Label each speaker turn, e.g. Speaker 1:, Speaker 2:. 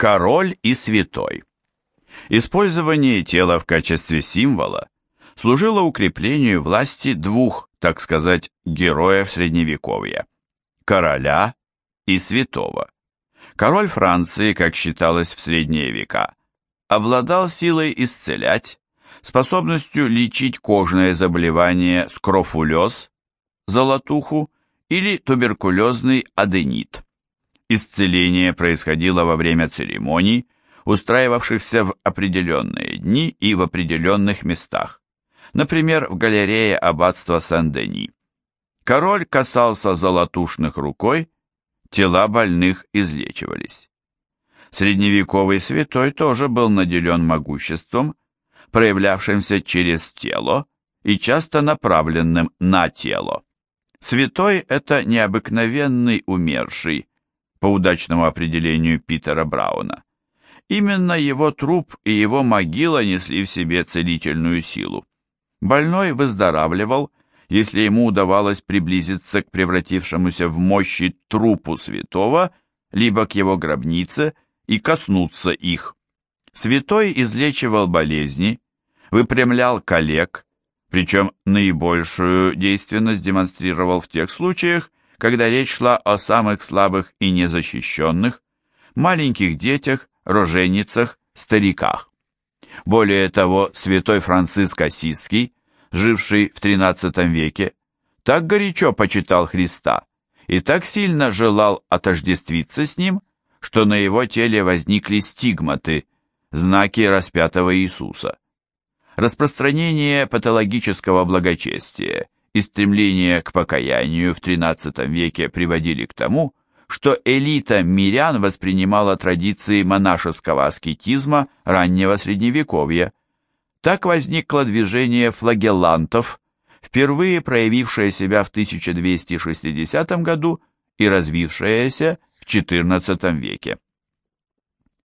Speaker 1: Король и святой. Использование тела в качестве символа служило укреплению власти двух, так сказать, героев Средневековья – короля и святого. Король Франции, как считалось в средние века, обладал силой исцелять, способностью лечить кожное заболевание скрофулез, золотуху или туберкулезный аденит. Исцеление происходило во время церемоний, устраивавшихся в определенные дни и в определенных местах, например, в галерее аббатства Сен-Дени. Король касался золотушных рукой, тела больных излечивались. Средневековый святой тоже был наделен могуществом, проявлявшимся через тело и часто направленным на тело. Святой – это необыкновенный умерший, по удачному определению Питера Брауна. Именно его труп и его могила несли в себе целительную силу. Больной выздоравливал, если ему удавалось приблизиться к превратившемуся в мощи трупу святого, либо к его гробнице и коснуться их. Святой излечивал болезни, выпрямлял коллег, причем наибольшую действенность демонстрировал в тех случаях, когда речь шла о самых слабых и незащищенных, маленьких детях, роженицах, стариках. Более того, святой Франциск Осиский, живший в XIII веке, так горячо почитал Христа и так сильно желал отождествиться с ним, что на его теле возникли стигматы, знаки распятого Иисуса. Распространение патологического благочестия и стремление к покаянию в XIII веке приводили к тому, что элита мирян воспринимала традиции монашеского аскетизма раннего Средневековья. Так возникло движение флагеллантов, впервые проявившее себя в 1260 году и развившееся в XIV веке.